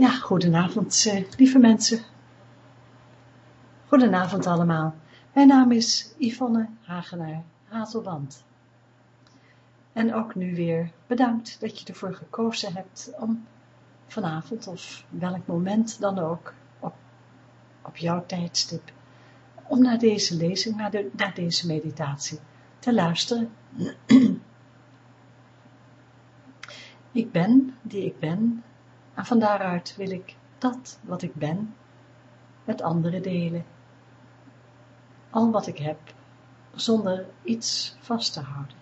Ja, goedenavond, eh, lieve mensen. Goedenavond allemaal. Mijn naam is Yvonne Hagenaar Hazelband. En ook nu weer bedankt dat je ervoor gekozen hebt om vanavond of welk moment dan ook op, op jouw tijdstip om naar deze lezing, naar, de, naar deze meditatie te luisteren. ik ben die ik ben en van daaruit wil ik dat wat ik ben met anderen delen. Al wat ik heb, zonder iets vast te houden.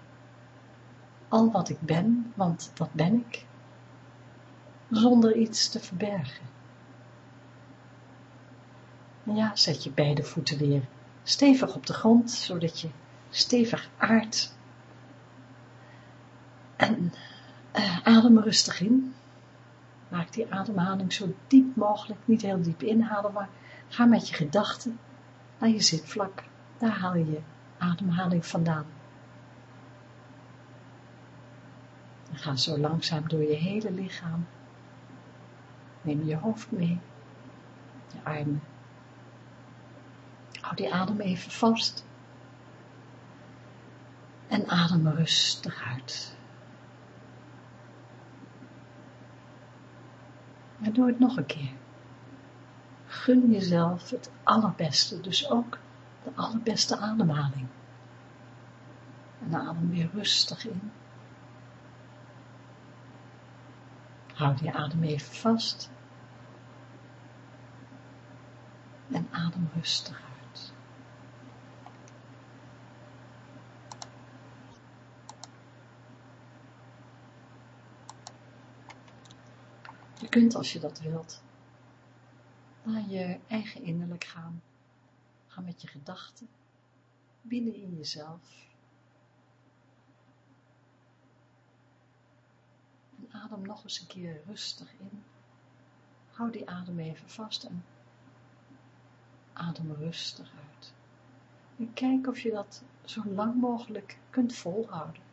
Al wat ik ben, want dat ben ik, zonder iets te verbergen. Ja, zet je beide voeten weer stevig op de grond, zodat je stevig aardt. En uh, adem rustig in. Maak die ademhaling zo diep mogelijk, niet heel diep inhalen, maar ga met je gedachten naar je zitvlak. Daar haal je je ademhaling vandaan. En ga zo langzaam door je hele lichaam. Neem je hoofd mee, je armen. Hou die adem even vast. En adem rustig uit. En doe het nog een keer. Gun jezelf het allerbeste, dus ook de allerbeste ademhaling. En adem weer rustig in. Houd je adem even vast. En adem rustig uit. Je kunt als je dat wilt, naar je eigen innerlijk gaan. Ga met je gedachten binnen in jezelf. En adem nog eens een keer rustig in. Hou die adem even vast en adem rustig uit. En kijk of je dat zo lang mogelijk kunt volhouden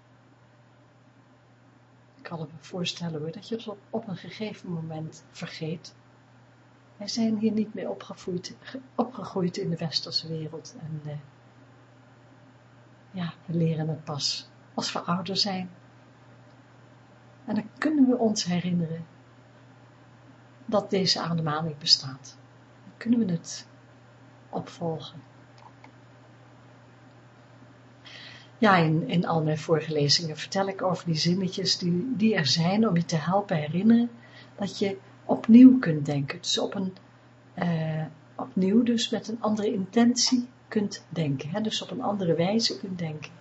kan me voorstellen hoor, dat je het op, een gegeven moment vergeet. Wij zijn hier niet meer opgegroeid, opgegroeid in de westerse wereld en uh, ja, we leren het pas als we ouder zijn. En dan kunnen we ons herinneren dat deze ademhaling bestaat. Dan kunnen we het opvolgen. Ja, in, al mijn voorgelezingen vertel ik over die zinnetjes die, die er zijn om je te helpen herinneren dat je opnieuw kunt denken. Dus op een, uh, opnieuw dus met een andere intentie kunt denken. Hè? Dus op een andere wijze kunt denken.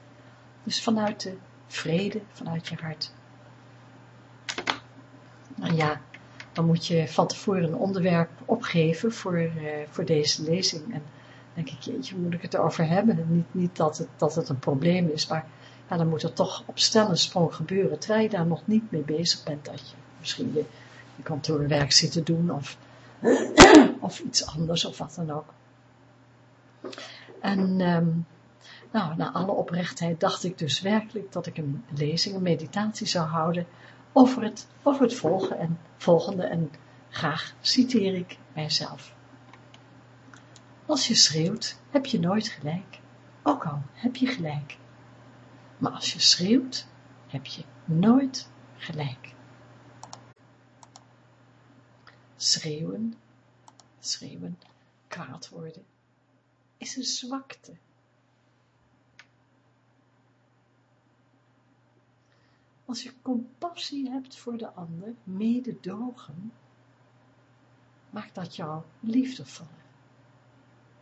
Dus vanuit de vrede, vanuit je hart. Nou ja, dan moet je van tevoren een onderwerp opgeven voor, uh, voor deze lezing. En denk ik, jeetje, moet ik het erover hebben? Niet, niet dat, het, dat het een probleem is, maar ja, dan moet er toch op stel sprong gebeuren, terwijl je daar nog niet mee bezig bent, dat je misschien je, kantoorwerk zit te doen, of, of iets anders, of wat dan ook. En, um, nou, na alle oprechtheid dacht ik dus werkelijk dat ik een lezing, een meditatie zou houden over het, over het volgende, en, volgende, en graag citeer ik mijzelf. Als je schreeuwt, heb je nooit gelijk, ook al heb je gelijk. Maar als je schreeuwt, heb je nooit gelijk. Schreeuwen, schreeuwen, kwaad worden, is een zwakte. Als je compassie hebt voor de ander, mededogen, maakt dat jou liefdevoller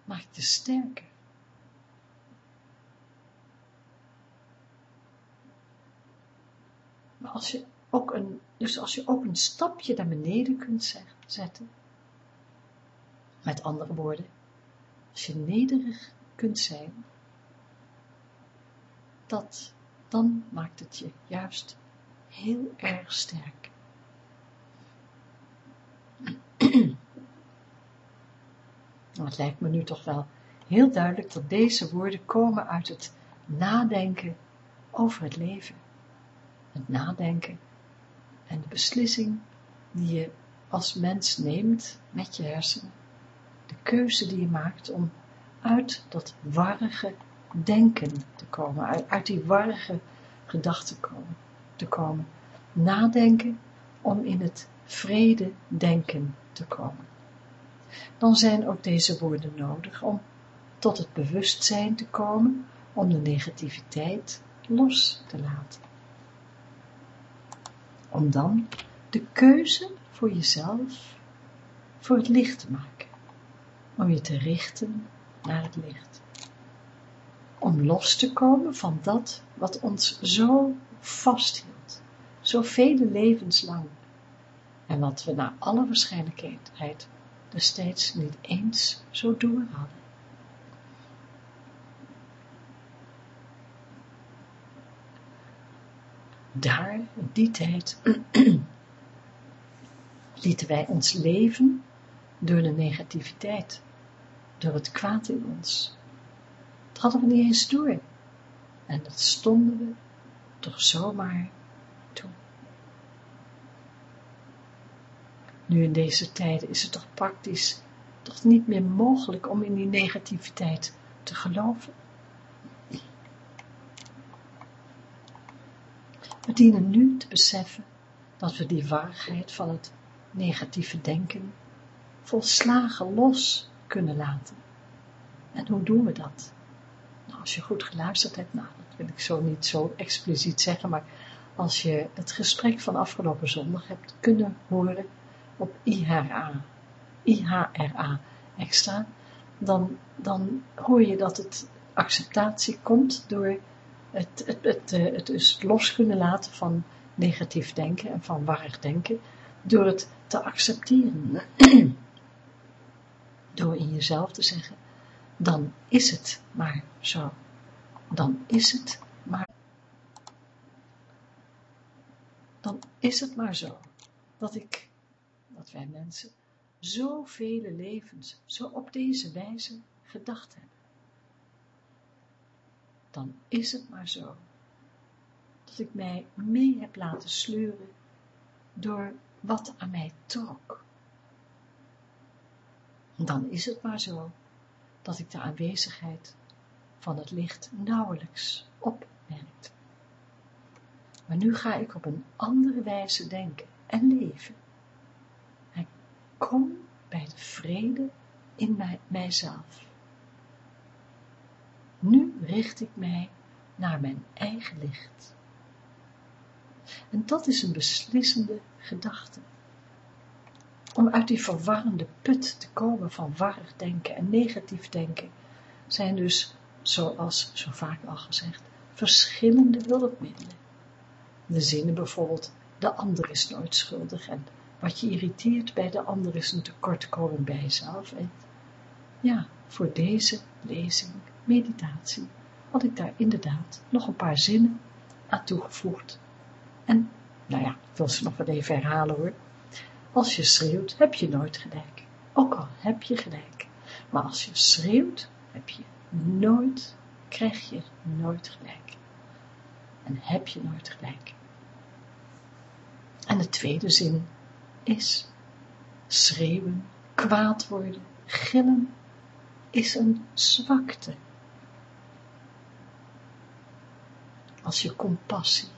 maakt je sterker. Maar als je ook een, dus als je ook een stapje naar beneden kunt zetten, met andere woorden, als je nederig kunt zijn, dat, dan maakt het je juist heel erg sterk. Nou, het lijkt me nu toch wel heel duidelijk dat deze woorden komen uit het nadenken over het leven. Het nadenken en de beslissing die je als mens neemt met je hersenen de keuze die je maakt om uit dat warrige denken te komen, uit, uit die warrige gedachten komen, te komen, nadenken om in het vrede denken te komen. Dan zijn ook deze woorden nodig om tot het bewustzijn te komen, om de negativiteit los te laten. Om dan de keuze voor jezelf, voor het licht te maken. Om je te richten naar het licht. Om los te komen van dat wat ons zo vasthield, zo vele levens lang. En wat we naar alle waarschijnlijkheid destijds niet eens zo door hadden. Daar, in die tijd, lieten wij ons leven door de negativiteit, door het kwaad in ons. Dat hadden we niet eens door. En dat stonden we toch zomaar toe. Nu in deze tijden is het toch praktisch toch niet meer mogelijk om in die negativiteit te geloven. We dienen nu te beseffen dat we die waarheid van het negatieve denken volslagen los kunnen laten. En hoe doen we dat? Nou, als je goed geluisterd hebt, nou, dat wil ik zo niet zo expliciet zeggen, maar als je het gesprek van afgelopen zondag hebt kunnen horen op IHRA, IHRA extra, dan, dan hoor je dat het acceptatie komt door het, het, het, eh, het, dus los kunnen laten van negatief denken en van warrig denken, door het te accepteren. door in jezelf te zeggen, dan is het maar zo. Dan is het maar. Dan is het maar zo dat ik, dat wij mensen, zoveel levens zo op deze wijze gedacht hebben. Dan is het maar zo dat ik mij mee heb laten sleuren door wat aan mij trok. Dan is het maar zo dat ik de aanwezigheid van het licht nauwelijks opmerkte. Maar nu ga ik op een andere wijze denken en leven. Kom bij de vrede in mij, mijzelf. Nu richt ik mij naar mijn eigen licht. En dat is een beslissende gedachte. Om uit die verwarrende put te komen van warrig denken en negatief denken, zijn dus, zoals zo vaak al gezegd, verschillende hulpmiddelen. De zinnen bijvoorbeeld, de ander is nooit schuldig en wat je irriteert bij de ander is een tekortkoming bij jezelf. En ja, voor deze lezing, meditatie, had ik daar inderdaad nog een paar zinnen aan toegevoegd. En, nou ja, ik wil ze nog wat even herhalen hoor. Als je schreeuwt, heb je nooit gelijk. Ook al heb je gelijk. Maar als je schreeuwt, heb je nooit, krijg je nooit gelijk. En heb je nooit gelijk. En de tweede zin is schreeuwen, kwaad worden, gillen, is een zwakte. Als je compassie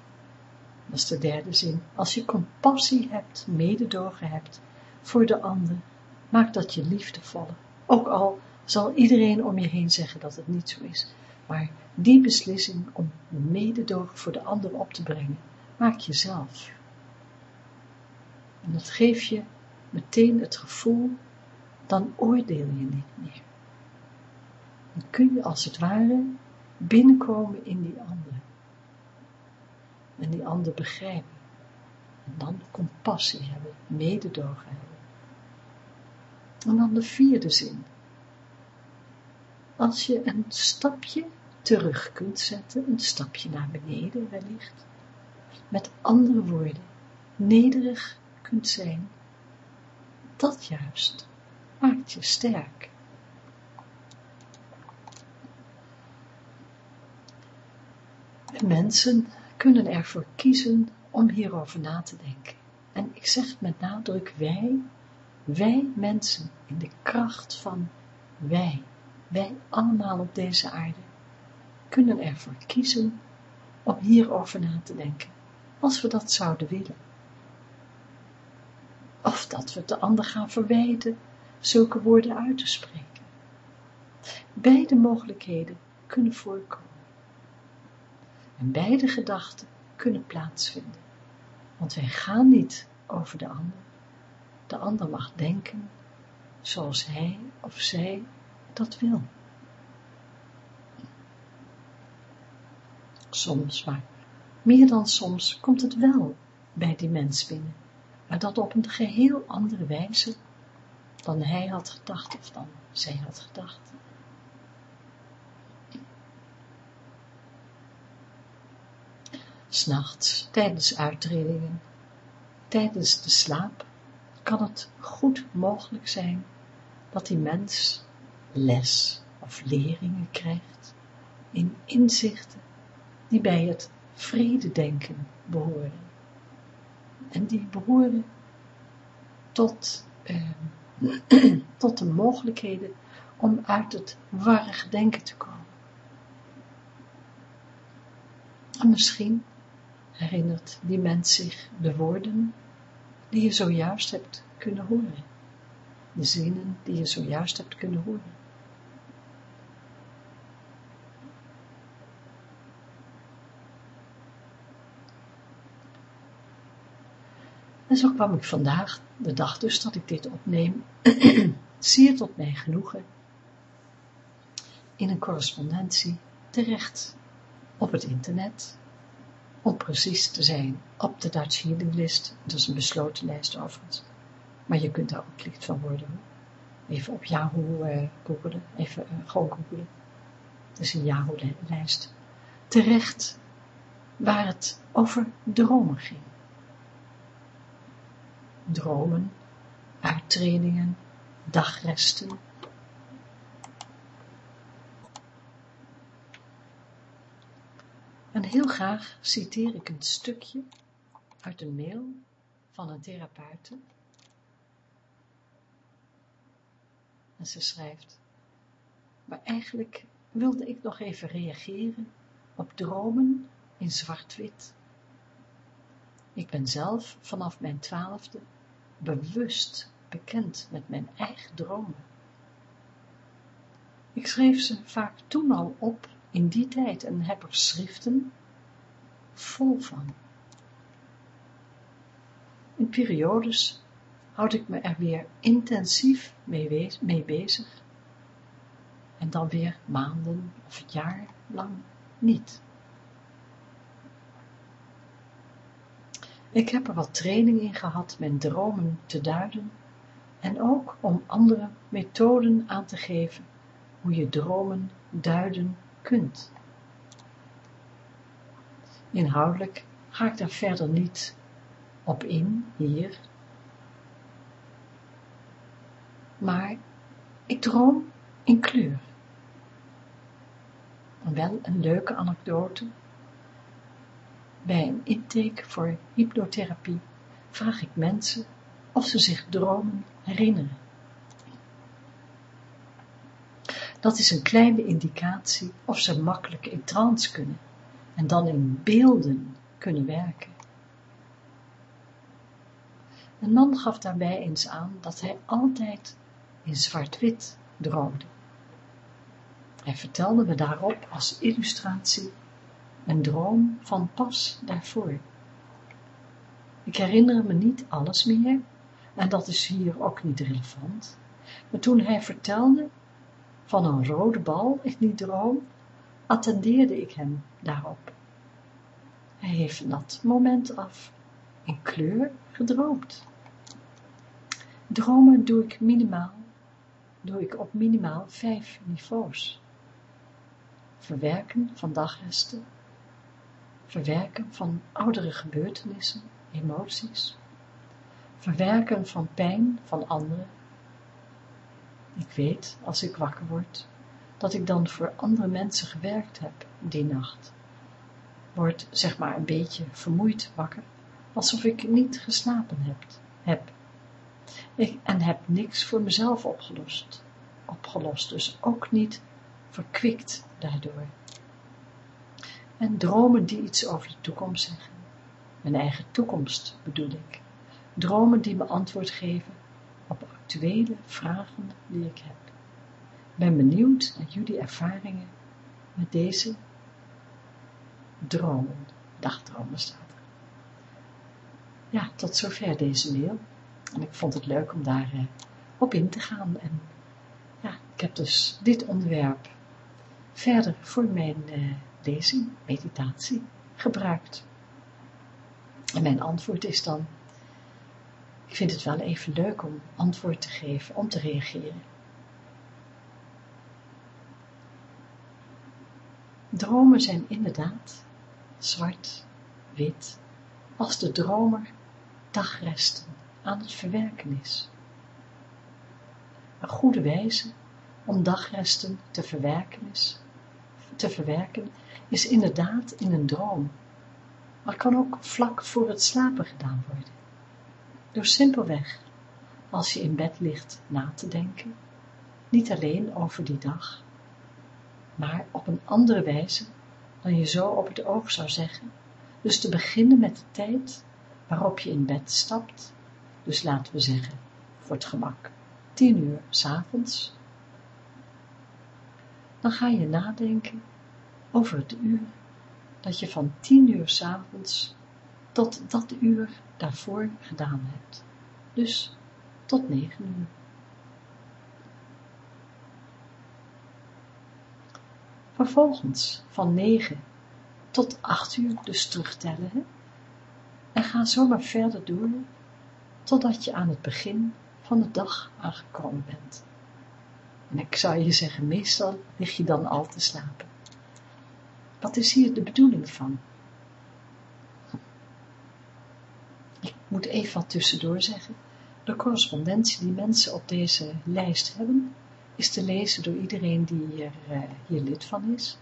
dat is de derde zin. Als je compassie hebt, mededogen hebt voor de ander, maak dat je liefdevolle. Ook al zal iedereen om je heen zeggen dat het niet zo is. Maar die beslissing om mededogen voor de ander op te brengen, maak je zelf. En dat geeft je meteen het gevoel, dan oordeel je niet meer. Dan kun je als het ware binnenkomen in die ander en die ander begrijpen. En dan compassie hebben, mededogen hebben. En dan de vierde zin. Als je een stapje terug kunt zetten, een stapje naar beneden wellicht, met andere woorden, nederig kunt zijn, dat juist maakt je sterk. mensen kunnen ervoor kiezen om hierover na te denken. En ik zeg met nadruk wij, wij mensen in de kracht van wij, wij allemaal op deze aarde, kunnen ervoor kiezen om hierover na te denken, als we dat zouden willen. Of dat we de ander gaan verwijten zulke woorden uit te spreken. Beide mogelijkheden kunnen voorkomen. En beide gedachten kunnen plaatsvinden. Want wij gaan niet over de ander. De ander mag denken zoals hij of zij dat wil. Soms, maar meer dan soms, komt het wel bij die mens binnen, maar dat op een geheel andere wijze dan hij had gedacht of dan zij had gedacht. S'nachts, tijdens uittredingen, tijdens de slaap, kan het goed mogelijk zijn dat die mens les of leringen krijgt in inzichten die bij het vrededenken behoren. En die behoren tot, eh, tot de mogelijkheden om uit het warrig denken te komen. En misschien herinnert die mens zich de woorden die je zojuist hebt kunnen horen. De zinnen die je zojuist hebt kunnen horen. En zo kwam ik vandaag, de dag dus dat ik dit opneem, zeer tot mijn genoegen, in een correspondentie terecht op het internet, om precies te zijn op de Dutch Healing List, dat is een besloten lijst overigens, maar je kunt daar ook lid van worden. Even op Yahoo uh, googelen, even uh, gewoon googelen. Het is een Yahoo-lijst. Terecht waar het over dromen ging dromen, uittredingen, dagresten. En heel graag citeer ik een stukje uit een mail van een therapeute. En ze schrijft, maar eigenlijk wilde ik nog even reageren op dromen in zwart-wit. Ik ben zelf vanaf mijn twaalfde bewust bekend met mijn eigen dromen. Ik schreef ze vaak toen al op in die tijd en heb er schriften vol van. In periodes houd ik me er weer intensief mee, mee bezig en dan weer maanden of jaar lang niet. Ik heb er wat training in gehad mijn dromen te duiden en ook om andere methoden aan te geven hoe je dromen duiden kunt. Inhoudelijk ga ik daar verder niet op in, hier. Maar ik droom in kleur. Wel een leuke anekdote bij een intake voor hypnotherapie vraag ik mensen of ze zich dromen herinneren. Dat is een kleine indicatie of ze makkelijk in trance kunnen en dan in beelden kunnen werken. Een man gaf daarbij eens aan dat hij altijd in zwart-wit droomde. Hij vertelde me daarop als illustratie een droom van pas daarvoor. Ik herinner me niet alles meer, en dat is hier ook niet relevant, maar toen hij vertelde van een rode bal in die droom, attendeerde ik hem daarop. Hij heeft dat moment af in kleur gedroomd. Dromen doe ik minimaal, doe ik op minimaal vijf niveaus. Verwerken van dagresten, verwerken van oudere gebeurtenissen, emoties, verwerken van pijn van anderen. Ik weet, als ik wakker word, dat ik dan voor andere mensen gewerkt heb die nacht. Word zeg maar een beetje vermoeid wakker, alsof ik niet geslapen heb, heb. Ik, en heb niks voor mezelf opgelost, opgelost, dus ook niet verkwikt daardoor. En dromen die iets over de toekomst zeggen. Mijn eigen toekomst bedoel ik. Dromen die me antwoord geven op actuele vragen die ik heb. Ik ben benieuwd naar jullie ervaringen met deze dromen, dagdromen staat er. Ja, tot zover deze mail. En ik vond het leuk om daar uh, op in te gaan. En ja, ik heb dus dit onderwerp verder voor mijn uh, lezing, meditatie, gebruikt. En mijn antwoord is dan, ik vind het wel even leuk om antwoord te geven, om te reageren. Dromen zijn inderdaad zwart, wit, als de dromer dagresten aan het verwerken is. Een goede wijze om dagresten te verwerken is, te verwerken, is inderdaad in een droom, maar kan ook vlak voor het slapen gedaan worden. Door simpelweg, als je in bed ligt, na te denken, niet alleen over die dag, maar op een andere wijze dan je zo op het oog zou zeggen. Dus te beginnen met de tijd waarop je in bed stapt, dus laten we zeggen, voor het gemak, tien uur s'avonds. Dan ga je nadenken over het uur dat je van tien uur s'avonds tot dat uur daarvoor gedaan hebt. Dus tot negen uur. Vervolgens van 9 tot 8 uur dus terugtellen hè? en ga zomaar verder door totdat je aan het begin van de dag aangekomen bent. En ik zou je zeggen, meestal lig je dan al te slapen. Wat is hier de bedoeling van? Ik moet even wat tussendoor zeggen. De correspondentie die mensen op deze lijst hebben, is te lezen door iedereen die hier, uh, hier lid van is.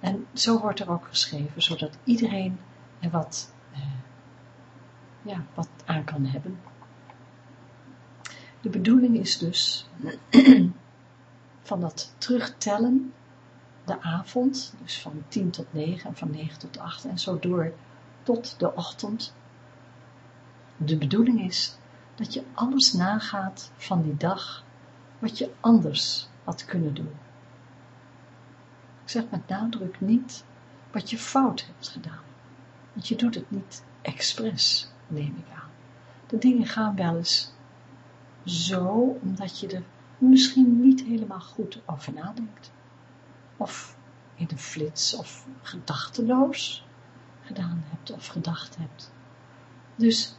En zo wordt er ook geschreven, zodat iedereen er wat, uh, ja, wat aan kan hebben. De bedoeling is dus van dat terugtellen de avond, dus van 10 tot 9 en van 9 tot 8 en zo door tot de ochtend. De bedoeling is dat je alles nagaat van die dag wat je anders had kunnen doen. Ik zeg met nadruk niet wat je fout hebt gedaan, want je doet het niet expres, neem ik aan. De dingen gaan wel eens zo, omdat je er misschien niet helemaal goed over nadenkt. Of in een flits of gedachteloos gedaan hebt of gedacht hebt. Dus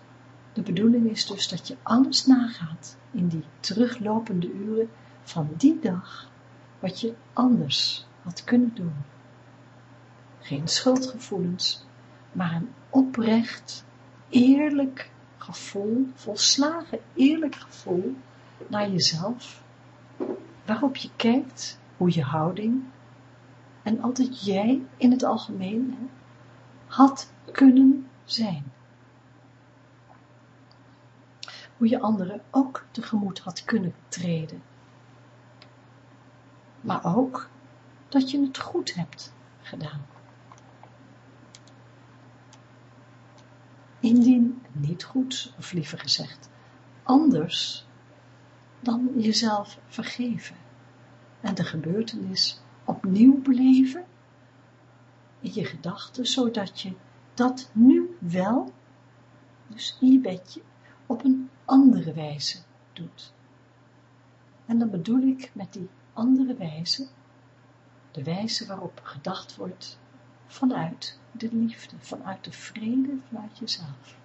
de bedoeling is dus dat je alles nagaat in die teruglopende uren van die dag, wat je anders had kunnen doen. Geen schuldgevoelens, maar een oprecht, eerlijk gevoel, volslagen eerlijk gevoel naar jezelf, waarop je kijkt hoe je houding, en altijd jij in het algemeen, had kunnen zijn hoe je anderen ook tegemoet had kunnen treden. Maar ook dat je het goed hebt gedaan. Indien niet goed, of liever gezegd, anders dan jezelf vergeven en de gebeurtenis opnieuw beleven in je gedachten, zodat je dat nu wel, dus in je bedje, op een andere wijze doet. En dan bedoel ik met die andere wijze, de wijze waarop gedacht wordt vanuit de liefde, vanuit de vrede, vanuit jezelf.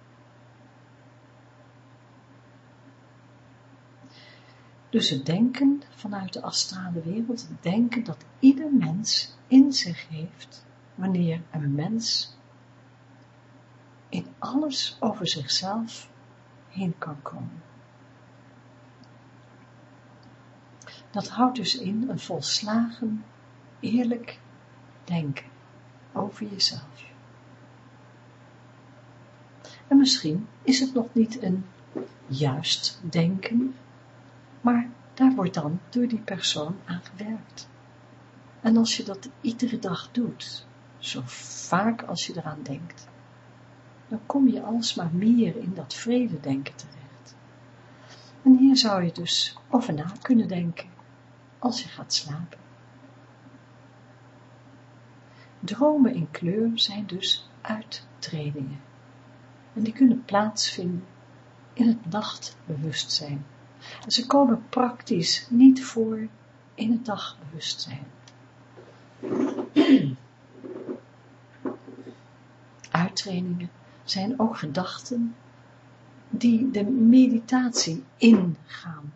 Dus het denken vanuit de astrale wereld, het denken dat ieder mens in zich heeft, wanneer een mens in alles over zichzelf heen kan komen. Dat houdt dus in een volslagen, eerlijk denken over jezelf. En misschien is het nog niet een juist denken, maar daar wordt dan door die persoon aan gewerkt. En als je dat iedere dag doet, zo vaak als je eraan denkt, dan kom je alsmaar meer in dat vrede denken terecht. En hier zou je dus over na kunnen denken, als je gaat slapen. Dromen in kleur zijn dus uittredingen. En die kunnen plaatsvinden in het nachtbewustzijn. Ze komen praktisch niet voor in het dagbewustzijn. Uittrainingen zijn ook gedachten die de meditatie ingaan.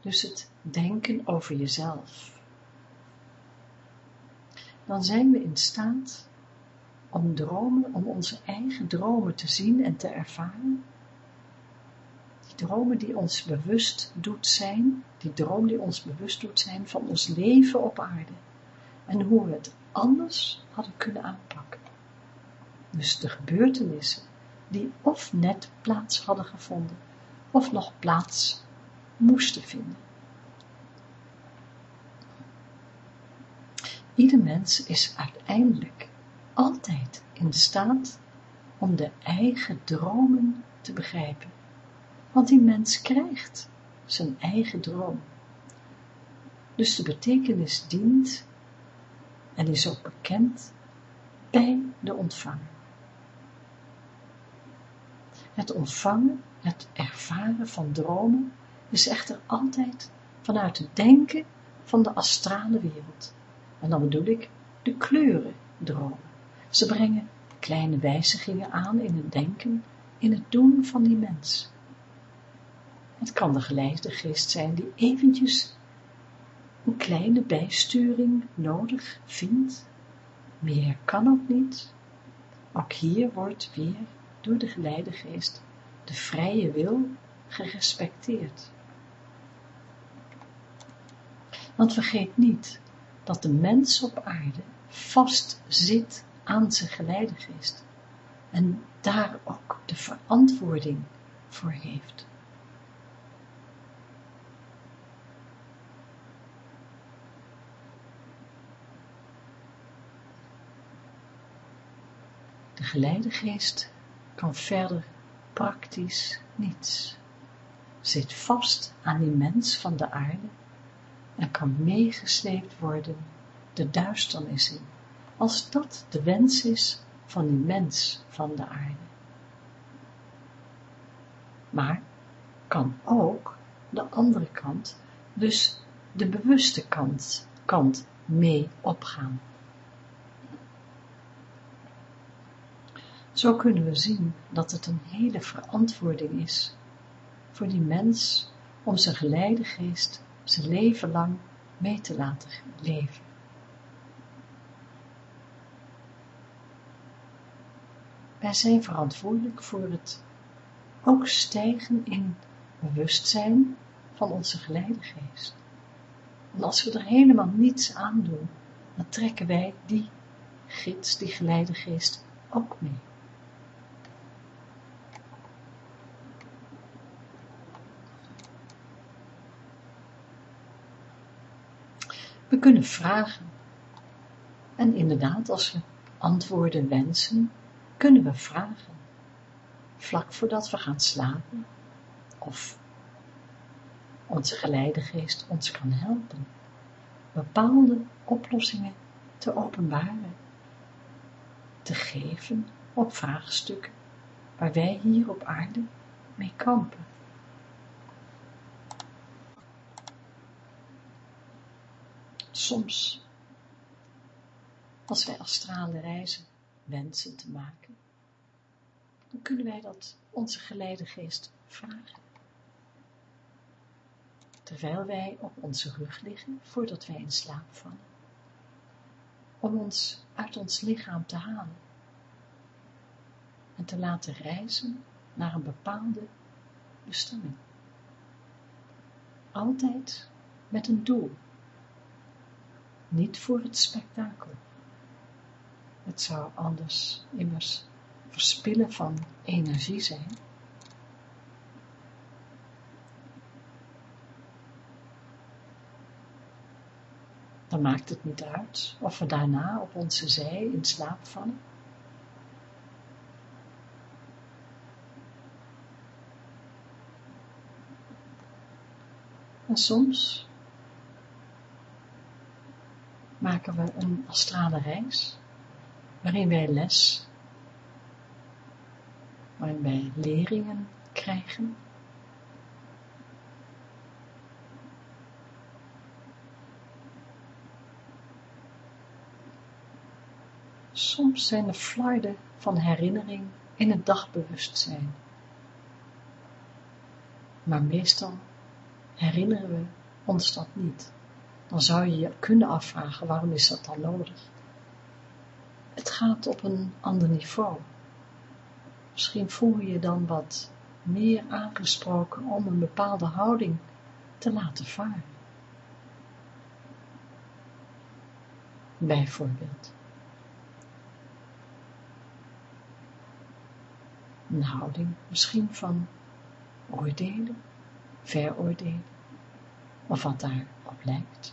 Dus het denken over jezelf. Dan zijn we in staat om dromen, om onze eigen dromen te zien en te ervaren. Die dromen die ons bewust doet zijn, die droom die ons bewust doet zijn van ons leven op aarde. En hoe we het anders hadden kunnen aanpakken. Dus de gebeurtenissen die of net plaats hadden gevonden, of nog plaats moesten vinden. Ieder mens is uiteindelijk altijd in staat om de eigen dromen te begrijpen. Want die mens krijgt zijn eigen droom. Dus de betekenis dient en is ook bekend bij de ontvanger. Het ontvangen, het ervaren van dromen is echter altijd vanuit het denken van de astrale wereld. En dan bedoel ik de kleuren dromen. Ze brengen kleine wijzigingen aan in het denken, in het doen van die mens. Het kan de geleide geest zijn die eventjes een kleine bijsturing nodig vindt. Meer kan ook niet. Ook hier wordt weer door de geleide geest de vrije wil gerespecteerd. Want vergeet niet dat de mens op aarde vast zit aan zijn geleidegeest en daar ook de verantwoording voor heeft. De geleidegeest kan verder praktisch niets, zit vast aan die mens van de aarde en kan meegesleept worden de duisternis in als dat de wens is van die mens van de aarde. Maar kan ook de andere kant, dus de bewuste kant, kant mee opgaan. Zo kunnen we zien dat het een hele verantwoording is voor die mens om zijn geleide geest zijn leven lang mee te laten leven. Wij zijn verantwoordelijk voor het ook stijgen in bewustzijn van onze geleidegeest. En als we er helemaal niets aan doen, dan trekken wij die gids, die geleidegeest ook mee. We kunnen vragen. En inderdaad, als we antwoorden wensen, kunnen we vragen, vlak voordat we gaan slapen, of onze geleidegeest ons kan helpen, bepaalde oplossingen te openbaren, te geven op vraagstukken waar wij hier op aarde mee kampen. Soms, als wij astrale reizen wensen te maken, dan kunnen wij dat onze geleidegeest vragen. Terwijl wij op onze rug liggen, voordat wij in slaap vallen, om ons uit ons lichaam te halen en te laten reizen naar een bepaalde bestemming. Altijd met een doel, niet voor het spektakel. Het zou anders immers verspillen van energie zijn, dan maakt het niet uit of we daarna op onze zij in slaap vallen. En soms maken we een astrale reis, waarin wij les, waarin wij leringen krijgen. Soms zijn er flarden van herinnering in het dagbewustzijn. Maar meestal herinneren we ons dat niet dan zou je je kunnen afvragen, waarom is dat dan nodig? Het gaat op een ander niveau. Misschien voel je je dan wat meer aangesproken om een bepaalde houding te laten varen. Bijvoorbeeld. Een houding misschien van oordelen, veroordelen, of wat daar op.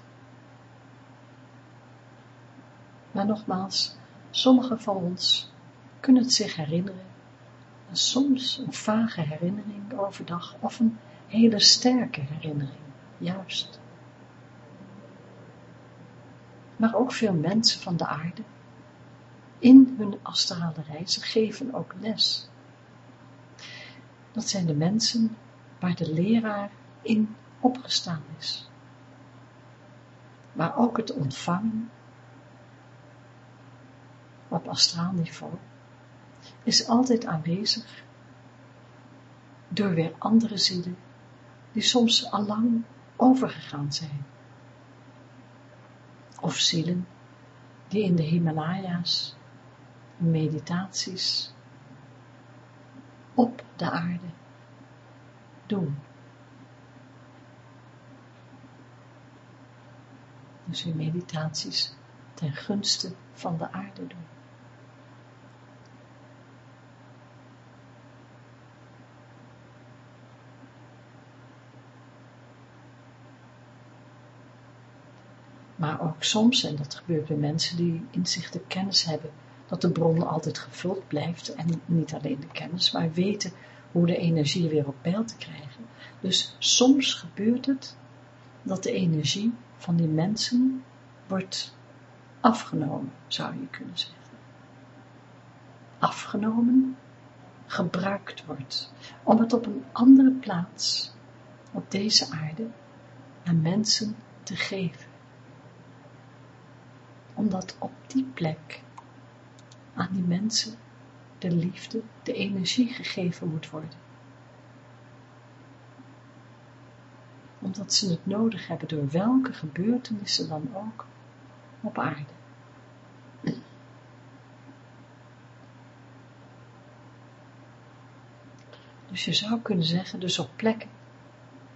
Maar nogmaals, sommigen van ons kunnen het zich herinneren, en soms een vage herinnering overdag of een hele sterke herinnering, juist. Maar ook veel mensen van de aarde, in hun astrale reizen, geven ook les. Dat zijn de mensen waar de leraar in opgestaan is. Maar ook het ontvangen op astraal niveau is altijd aanwezig door weer andere zielen die soms al lang overgegaan zijn. Of zielen die in de Himalaya's meditaties op de aarde doen. Weer meditaties ten gunste van de aarde doen. Maar ook soms, en dat gebeurt bij mensen die inzicht de kennis hebben, dat de bron altijd gevuld blijft en niet alleen de kennis, maar weten hoe de energie weer op peil te krijgen. Dus soms gebeurt het dat de energie van die mensen wordt afgenomen, zou je kunnen zeggen. Afgenomen, gebruikt wordt, om het op een andere plaats, op deze aarde, aan mensen te geven omdat op die plek aan die mensen de liefde, de energie gegeven moet worden. Omdat ze het nodig hebben door welke gebeurtenissen dan ook op aarde. Dus je zou kunnen zeggen, dus op plekken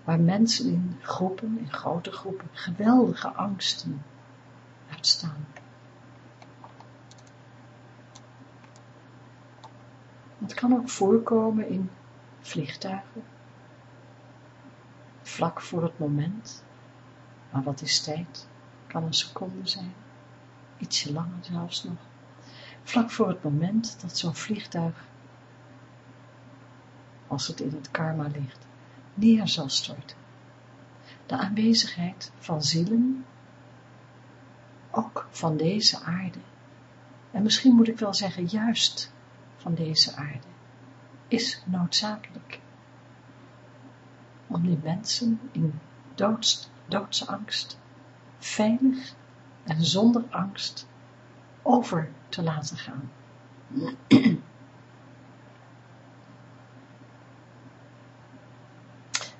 waar mensen in groepen, in grote groepen, geweldige angsten uitstaan. Het kan ook voorkomen in vliegtuigen, vlak voor het moment, maar wat is tijd? Kan een seconde zijn, ietsje langer zelfs nog. Vlak voor het moment dat zo'n vliegtuig, als het in het karma ligt, neer zal storten. De aanwezigheid van zielen ook van deze aarde, en misschien moet ik wel zeggen juist van deze aarde, is noodzakelijk. Om die mensen in doods, doodsangst veilig en zonder angst over te laten gaan.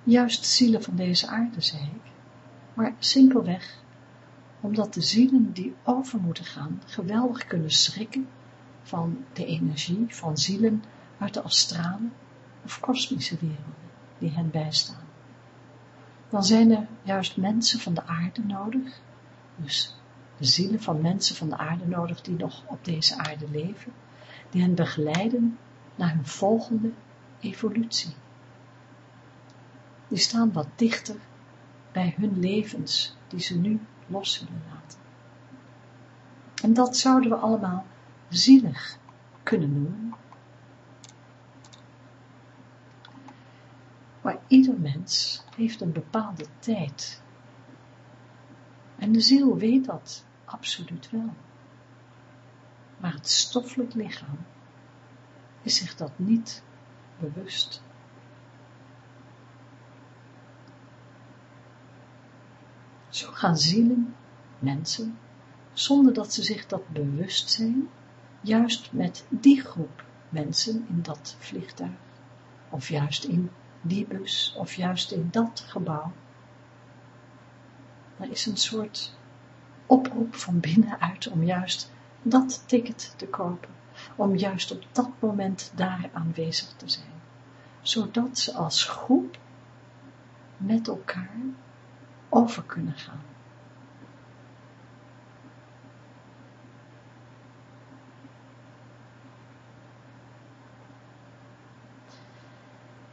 Juist zielen van deze aarde, zei ik, maar simpelweg omdat de zielen die over moeten gaan geweldig kunnen schrikken van de energie van zielen uit de astrale of kosmische werelden die hen bijstaan. Dan zijn er juist mensen van de aarde nodig, dus de zielen van mensen van de aarde nodig die nog op deze aarde leven, die hen begeleiden naar hun volgende evolutie. Die staan wat dichter bij hun levens die ze nu los willen laten. En dat zouden we allemaal zielig kunnen noemen. Maar ieder mens heeft een bepaalde tijd. En de ziel weet dat absoluut wel. Maar het stoffelijk lichaam is zich dat niet bewust. Zo gaan zielen, mensen, zonder dat ze zich dat bewust zijn, juist met die groep mensen in dat vliegtuig, of juist in die bus, of juist in dat gebouw. Er is een soort oproep van binnenuit om juist dat ticket te kopen, om juist op dat moment daar aanwezig te zijn, zodat ze als groep met elkaar over kunnen gaan.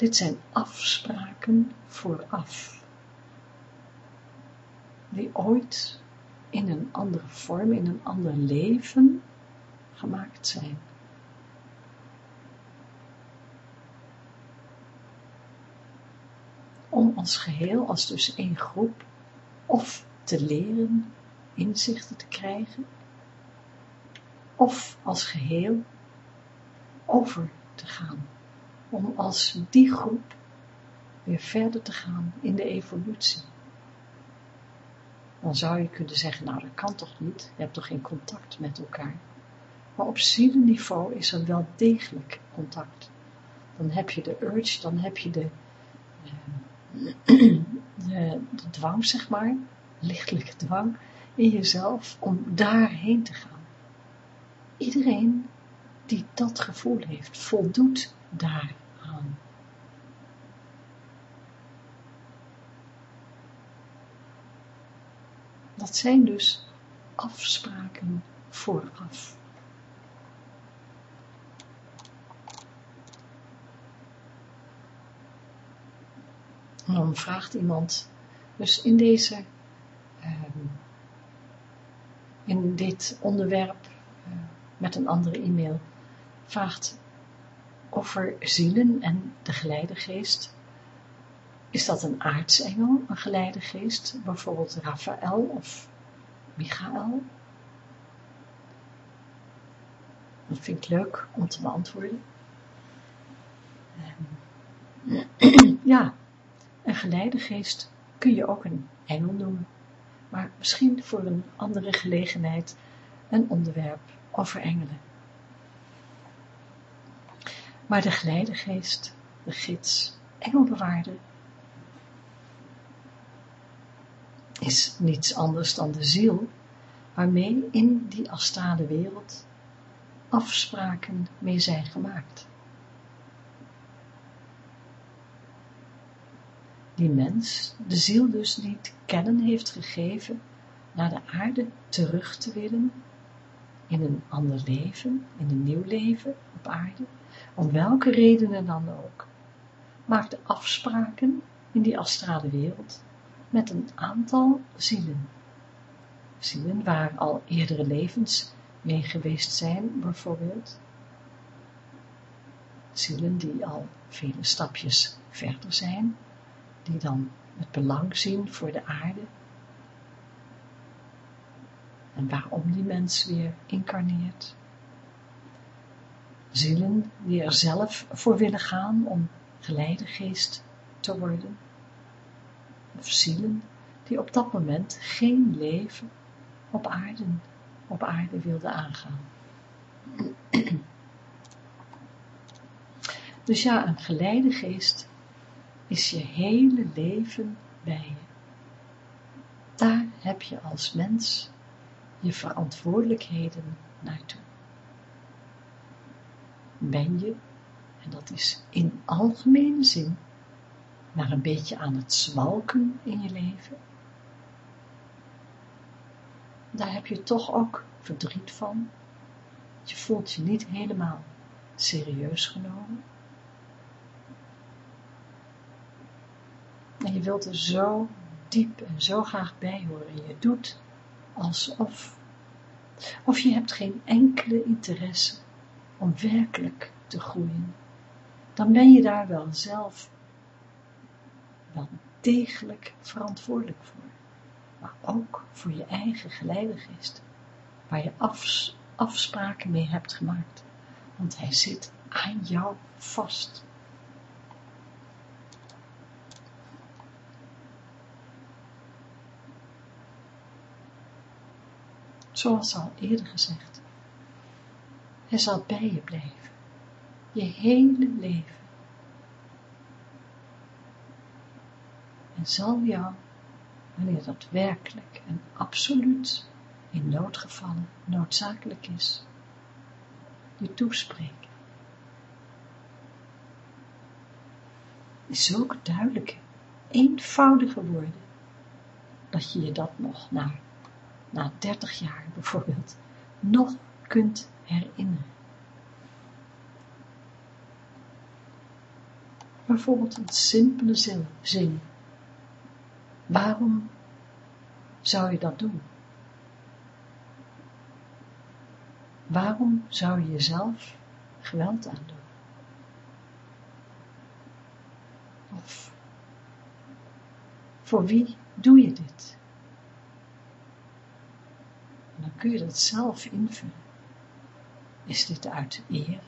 Dit zijn afspraken vooraf, die ooit in een andere vorm, in een ander leven gemaakt zijn. Om als geheel, als dus één groep, of te leren, inzichten te krijgen, of als geheel over te gaan om als die groep weer verder te gaan in de evolutie. Dan zou je kunnen zeggen, nou dat kan toch niet, je hebt toch geen contact met elkaar. Maar op zielenniveau is er wel degelijk contact. Dan heb je de urge, dan heb je de, de, de dwang, zeg maar, lichtelijke dwang in jezelf om daarheen te gaan. Iedereen die dat gevoel heeft, voldoet daar dat zijn dus afspraken vooraf. En dan vraagt iemand, dus in deze, ehm, in dit onderwerp, uh, met een andere e-mail, vraagt over zielen en de geleidegeest. Is dat een aartsengel, een geleidegeest, bijvoorbeeld Raphaël of Michael? Dat vind ik leuk om te beantwoorden. Ehm, ja, een geleidegeest kun je ook een engel noemen, maar misschien voor een andere gelegenheid een onderwerp over engelen. Maar de geleidegeest, de gids, engelbewaarder, is niets anders dan de ziel, waarmee in die astrale wereld afspraken mee zijn gemaakt. Die mens, de ziel dus niet kennen heeft gegeven, naar de aarde terug te willen, in een ander leven, in een nieuw leven op aarde, om welke redenen dan ook, maakte afspraken in die astrale wereld met een aantal zielen. Zielen waar al eerdere levens mee geweest zijn, bijvoorbeeld. Zielen die al vele stapjes verder zijn, die dan het belang zien voor de aarde. En waarom die mens weer incarneert zielen die er zelf voor willen gaan om geleidegeest te worden, of zielen die op dat moment geen leven op aarde, op aarde wilden aangaan. Dus ja, een geleidegeest is je hele leven bij je. Daar heb je als mens je verantwoordelijkheden naartoe ben je, en dat is in algemene zin, maar een beetje aan het zwalken in je leven, daar heb je toch ook verdriet van. Je voelt je niet helemaal serieus genomen. En je wilt er zo diep en zo graag bij horen. Je doet alsof. Of je hebt geen enkele interesse om werkelijk te groeien. Dan ben je daar wel zelf wel degelijk verantwoordelijk voor. Maar ook voor je eigen geleidegeest. Waar je afspraken mee hebt gemaakt. Want hij zit aan jou vast. Zoals al eerder gezegd. Hij zal bij je blijven. Je hele leven. En zal jou, wanneer dat werkelijk en absoluut in noodgevallen noodzakelijk is, je toespreken. In zulke duidelijke, eenvoudige woorden, dat je je dat nog na, na 30 jaar bijvoorbeeld, nog kunt herinneren. Bijvoorbeeld een simpele zin, zin. Waarom zou je dat doen? Waarom zou je jezelf geweld aandoen? Of voor wie doe je dit? Dan kun je dat zelf invullen. Is dit uit eer?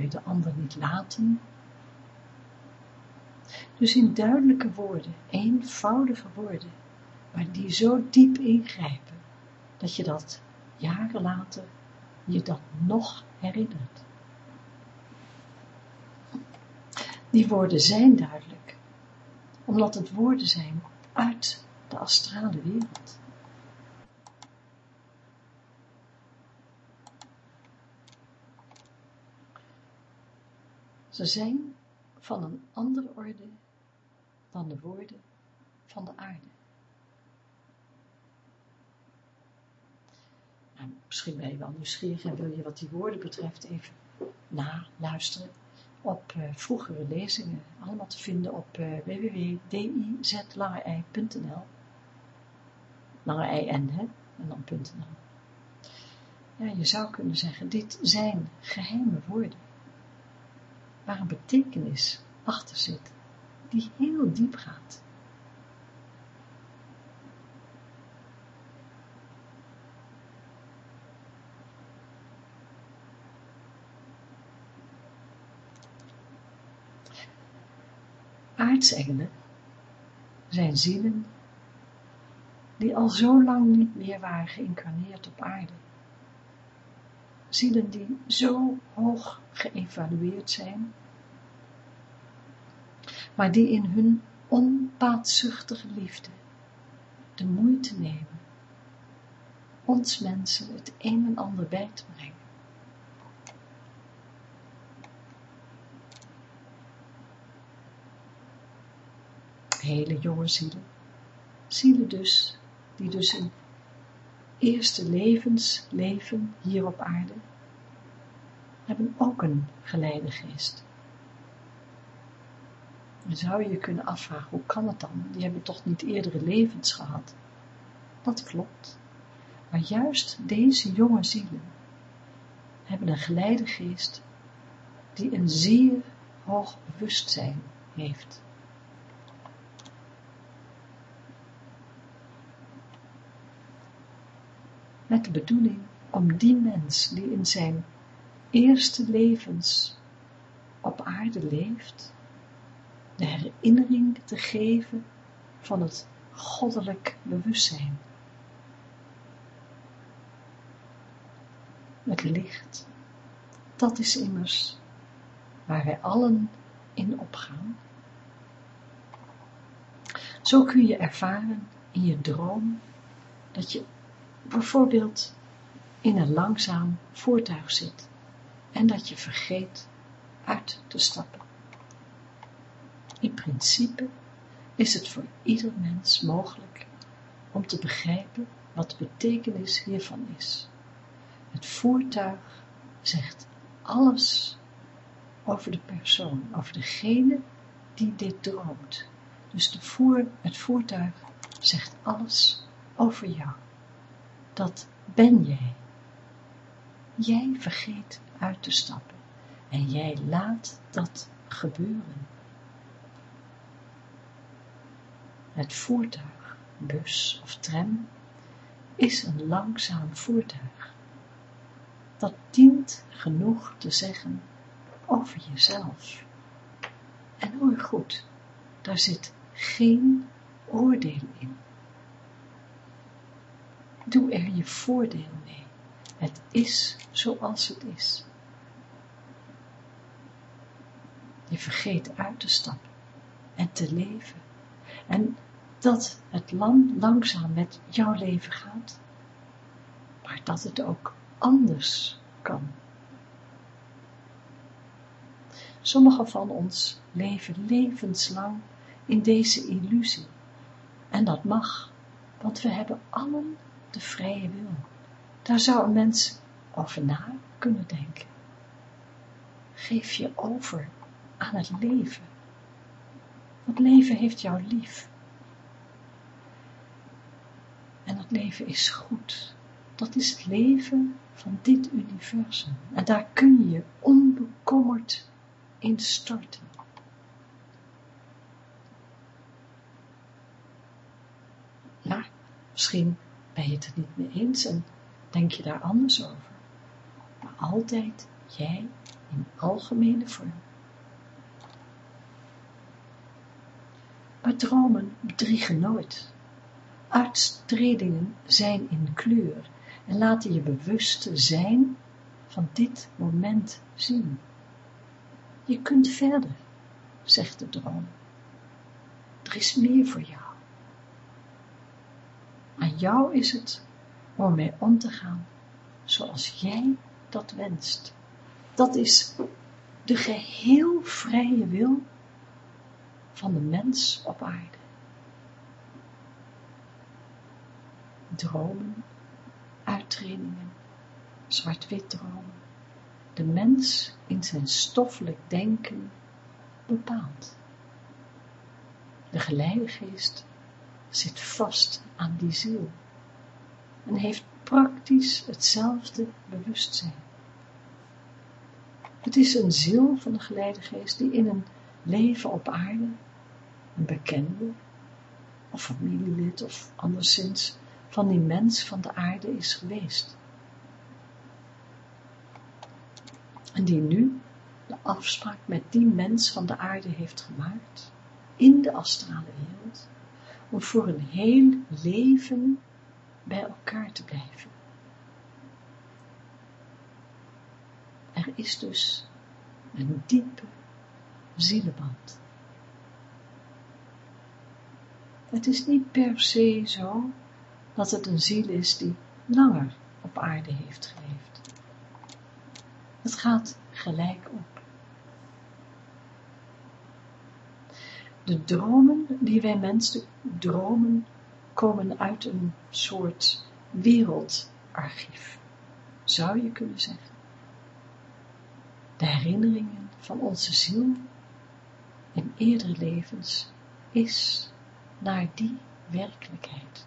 Je de ander niet laten dus in duidelijke woorden, eenvoudige woorden, maar die zo diep ingrijpen, dat je dat jaren later je dat nog herinnert. Die woorden zijn duidelijk, omdat het woorden zijn uit de astrale wereld. Ze zijn van een andere orde dan de woorden van de aarde. Nou, misschien ben je wel nieuwsgierig en wil je wat die woorden betreft even naluisteren op uh, vroegere lezingen, allemaal te vinden op uh, www.dizlangeei.nl Lange ei en, hè, en dan .nl. Ja, je zou kunnen zeggen, dit zijn geheime woorden, waar een betekenis achter zit die heel diep gaat. Aartsengelen zijn zielen die al zo lang niet meer waren geïncarneerd op aarde. Zielen die zo hoog geëvalueerd zijn maar die in hun onbaatzuchtige liefde de moeite nemen ons mensen het een en ander bij te brengen. Hele jonge zielen, zielen dus, die dus een eerste levens leven hier op aarde, hebben ook een geleide geest. Dan zou je je kunnen afvragen, hoe kan het dan? Die hebben toch niet eerdere levens gehad? Dat klopt. Maar juist deze jonge zielen hebben een geleide geest die een zeer hoog bewustzijn heeft. Met de bedoeling om die mens die in zijn eerste levens op aarde leeft, de herinnering te geven van het goddelijk bewustzijn. Het licht, dat is immers waar wij allen in opgaan. Zo kun je ervaren in je droom dat je bijvoorbeeld in een langzaam voertuig zit en dat je vergeet uit te stappen. In principe is het voor ieder mens mogelijk om te begrijpen wat de betekenis hiervan is. Het voertuig zegt alles over de persoon, over degene die dit droomt. Dus de voer, het voertuig zegt alles over jou. Dat ben jij. Jij vergeet uit te stappen en jij laat dat gebeuren. Het voertuig, bus of tram, is een langzaam voertuig. Dat dient genoeg te zeggen over jezelf. En hoor goed, daar zit geen oordeel in. Doe er je voordeel mee. Het is zoals het is. Je vergeet uit te stappen en te leven. En dat het land langzaam met jouw leven gaat, maar dat het ook anders kan. Sommigen van ons leven levenslang in deze illusie. En dat mag, want we hebben allen de vrije wil. Daar zou een mens over na kunnen denken. Geef je over aan het leven. Het leven heeft jou lief. En het leven is goed. Dat is het leven van dit universum. En daar kun je je onbekommerd in storten. Ja, misschien ben je het er niet mee eens en denk je daar anders over. Maar altijd jij in algemene vorm. Maar dromen bedriegen nooit. Uitstredingen zijn in kleur en laten je bewuste zijn van dit moment zien. Je kunt verder, zegt de droom. Er is meer voor jou. Aan jou is het om mee om te gaan zoals jij dat wenst. Dat is de geheel vrije wil van de mens op aarde. Dromen, uittrainingen, zwart-wit dromen, de mens in zijn stoffelijk denken bepaalt. De geleidegeest zit vast aan die ziel en heeft praktisch hetzelfde bewustzijn. Het is een ziel van de geleidegeest die in een leven op aarde, een bekende, of familielid, of anderszins van die mens van de aarde is geweest. En die nu de afspraak met die mens van de aarde heeft gemaakt, in de astrale wereld, om voor een heel leven bij elkaar te blijven. Er is dus een diepe zielenband. Het is niet per se zo dat het een ziel is die langer op aarde heeft geleefd. Het gaat gelijk op. De dromen die wij mensen dromen, komen uit een soort wereldarchief, zou je kunnen zeggen. De herinneringen van onze ziel in eerdere levens is naar die werkelijkheid.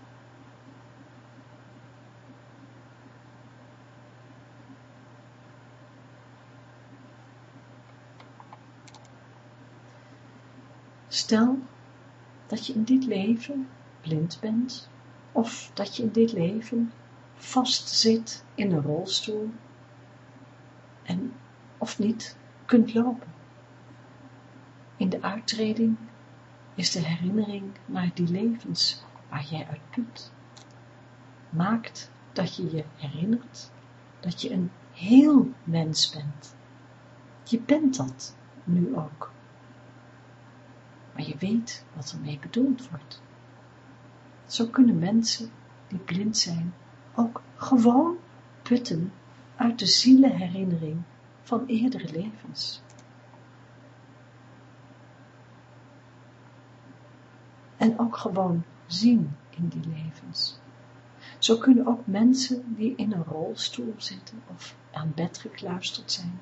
Stel dat je in dit leven blind bent, of dat je in dit leven vastzit in een rolstoel en of niet kunt lopen. In de uittreding is de herinnering naar die levens waar jij uit put, maakt dat je je herinnert dat je een heel mens bent. Je bent dat nu ook maar je weet wat ermee bedoeld wordt. Zo kunnen mensen die blind zijn ook gewoon putten uit de zielenherinnering van eerdere levens. En ook gewoon zien in die levens. Zo kunnen ook mensen die in een rolstoel zitten of aan bed gekluisterd zijn,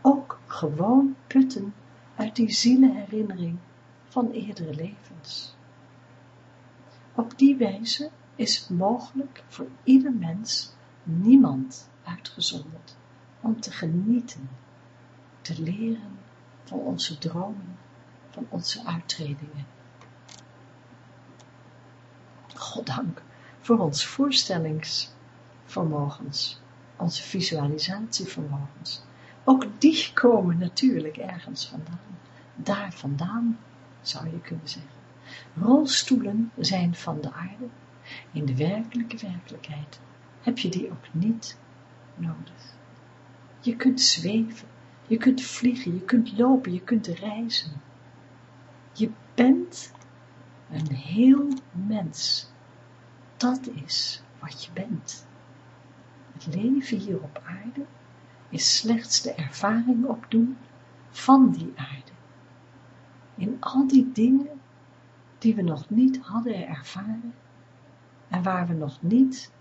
ook gewoon putten uit die zielenherinnering van eerdere levens. Op die wijze is het mogelijk voor ieder mens, niemand uitgezonderd, om te genieten, te leren van onze dromen, van onze uittredingen. Goddank voor ons voorstellingsvermogens, onze visualisatievermogens. Ook die komen natuurlijk ergens vandaan. Daar vandaan, zou je kunnen zeggen. Rolstoelen zijn van de aarde. In de werkelijke werkelijkheid heb je die ook niet nodig. Je kunt zweven, je kunt vliegen, je kunt lopen, je kunt reizen. Je bent een heel mens dat is wat je bent. Het leven hier op aarde is slechts de ervaring opdoen van die aarde. In al die dingen die we nog niet hadden ervaren en waar we nog niet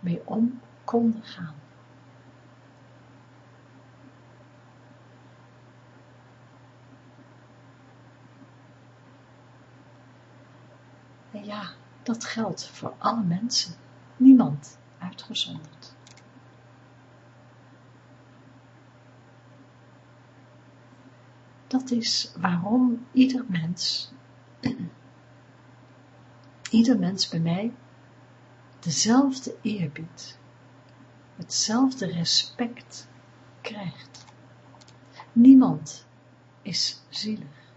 mee om konden gaan. En ja, dat geldt voor alle mensen, niemand uitgezonderd. Dat is waarom ieder mens, ieder mens bij mij, dezelfde eerbied, hetzelfde respect krijgt. Niemand is zielig.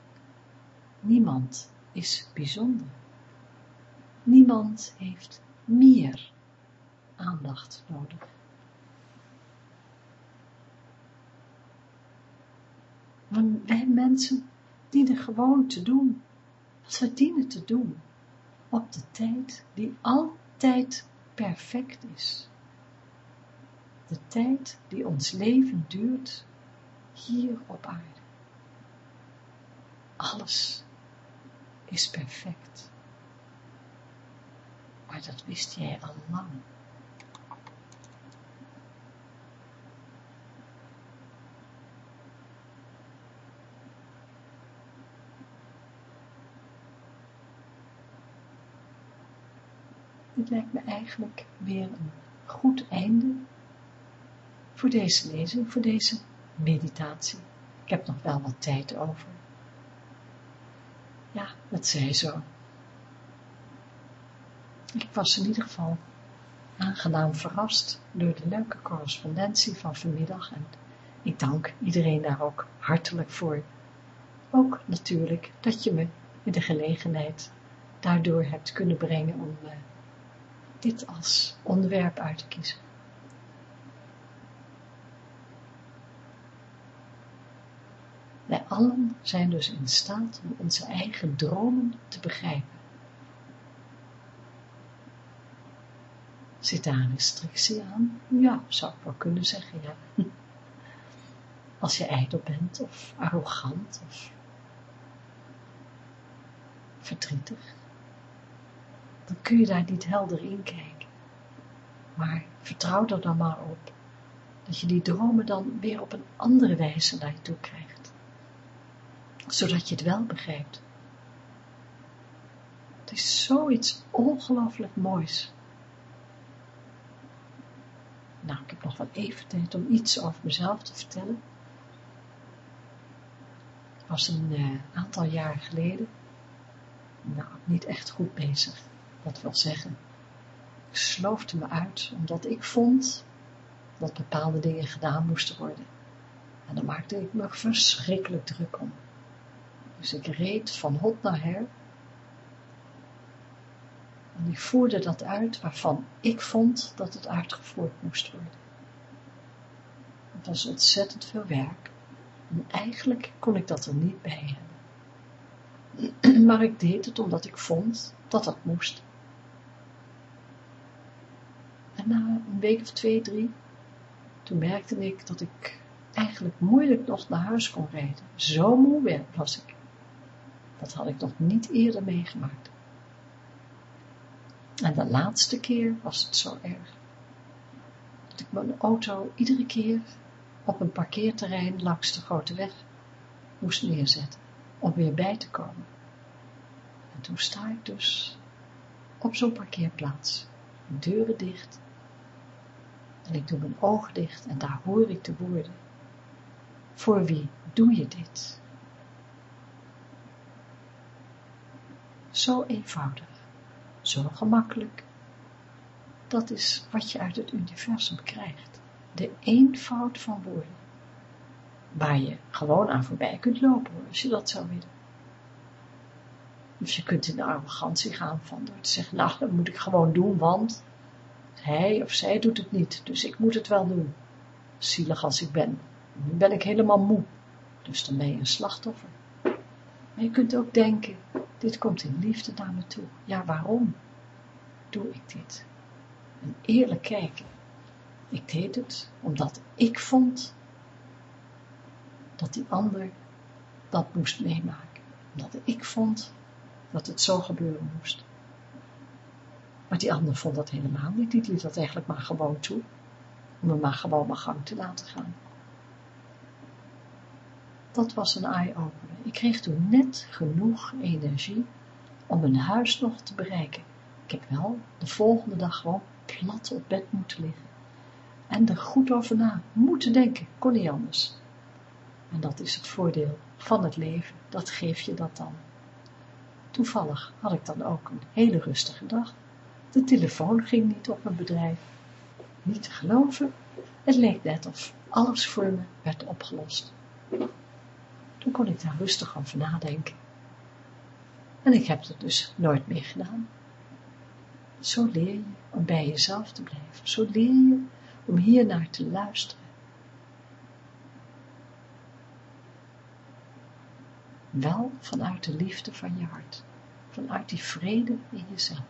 Niemand is bijzonder. Niemand heeft meer aandacht nodig. Wij mensen dienen gewoon te doen wat we dienen te doen op de tijd die altijd perfect is. De tijd die ons leven duurt hier op aarde. Alles is perfect. Maar dat wist jij al lang. Dit lijkt me eigenlijk weer een goed einde voor deze lezing, voor deze meditatie. Ik heb nog wel wat tijd over. Ja, dat zij zo. Ik was in ieder geval aangenaam verrast door de leuke correspondentie van vanmiddag en ik dank iedereen daar ook hartelijk voor. Ook natuurlijk dat je me in de gelegenheid daardoor hebt kunnen brengen om uh, dit als onderwerp uit te kiezen. Wij allen zijn dus in staat om onze eigen dromen te begrijpen. Zit daar een restrictie aan? Ja, zou ik wel kunnen zeggen, ja. Als je ijdel bent, of arrogant, of verdrietig, dan kun je daar niet helder in kijken. Maar vertrouw er dan maar op, dat je die dromen dan weer op een andere wijze naar je toe krijgt. Zodat je het wel begrijpt. Het is zoiets ongelooflijk moois nou, ik heb nog wel even tijd om iets over mezelf te vertellen. Ik was een uh, aantal jaar geleden, nou, niet echt goed bezig, dat wil zeggen. Ik sloofde me uit, omdat ik vond dat bepaalde dingen gedaan moesten worden. En daar maakte ik me verschrikkelijk druk om. Dus ik reed van hot naar her. En ik voerde dat uit waarvan ik vond dat het uitgevoerd moest worden. Het was ontzettend veel werk. En eigenlijk kon ik dat er niet bij hebben. Maar ik deed het omdat ik vond dat dat moest. Na een week of twee, drie, toen merkte ik dat ik eigenlijk moeilijk nog naar huis kon rijden. Zo moe was ik. Dat had ik nog niet eerder meegemaakt. En de laatste keer was het zo erg, dat ik mijn auto iedere keer op een parkeerterrein langs de grote weg moest neerzetten, om weer bij te komen. En toen sta ik dus op zo'n parkeerplaats, deuren dicht, en ik doe mijn ogen dicht en daar hoor ik de woorden. Voor wie doe je dit? Zo eenvoudig, zo gemakkelijk. Dat is wat je uit het universum krijgt. De eenvoud van woorden. Waar je gewoon aan voorbij kunt lopen, als je dat zou willen. Of je kunt in de arrogantie gaan van door te zeggen, nou, dat moet ik gewoon doen, want hij of zij doet het niet, dus ik moet het wel doen. Zielig als ik ben. Nu ben ik helemaal moe, dus dan ben je een slachtoffer. Maar je kunt ook denken, dit komt in liefde naar me toe. Ja, waarom doe ik dit? En eerlijk kijken. Ik deed het omdat ik vond dat die ander dat moest meemaken. Omdat ik vond dat het zo gebeuren moest. Maar die ander vond dat helemaal niet. Die liet dat eigenlijk maar gewoon toe. Om hem maar gewoon mijn gang te laten gaan. Dat was een eye-opener. Ik kreeg toen net genoeg energie om mijn huis nog te bereiken. Ik heb wel de volgende dag gewoon plat op bed moeten liggen. En er goed over na moeten denken, kon niet anders. En dat is het voordeel van het leven, dat geef je dat dan. Toevallig had ik dan ook een hele rustige dag. De telefoon ging niet op mijn bedrijf. Niet te geloven, het leek net of alles voor me werd opgelost. Toen kon ik daar rustig over nadenken. En ik heb het dus nooit meer gedaan. Zo leer je om bij jezelf te blijven. Zo leer je om hier naar te luisteren. Wel vanuit de liefde van je hart. Vanuit die vrede in jezelf.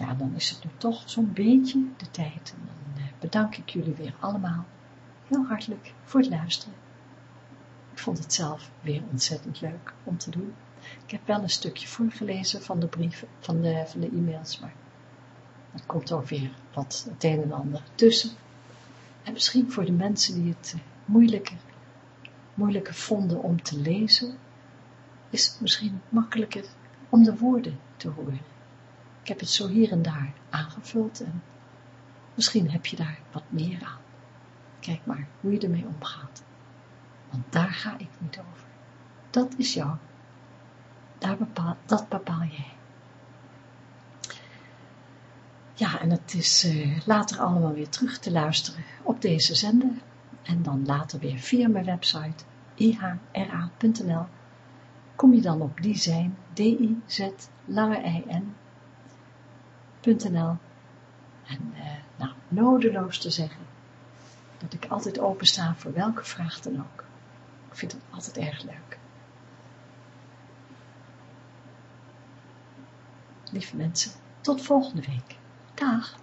Ja, dan is het nu toch zo'n beetje de tijd. En dan eh, bedank ik jullie weer allemaal heel hartelijk voor het luisteren. Ik vond het zelf weer ontzettend leuk om te doen. Ik heb wel een stukje voorgelezen van de brieven, van de, van de e-mails, maar er komt ook weer wat het een en ander tussen. En misschien voor de mensen die het eh, moeilijker, moeilijker vonden om te lezen, is het misschien makkelijker om de woorden te horen. Ik heb het zo hier en daar aangevuld en misschien heb je daar wat meer aan. Kijk maar hoe je ermee omgaat. Want daar ga ik niet over. Dat is jou. Daar bepaal, dat bepaal jij. Ja, en het is uh, later allemaal weer terug te luisteren op deze zender. En dan later weer via mijn website ihra.nl kom je dan op die zijn, D-I-Z, lange I-N, en uh, nou, nodeloos te zeggen dat ik altijd opensta voor welke vraag dan ook. Ik vind het altijd erg leuk. Lieve mensen, tot volgende week. Dag.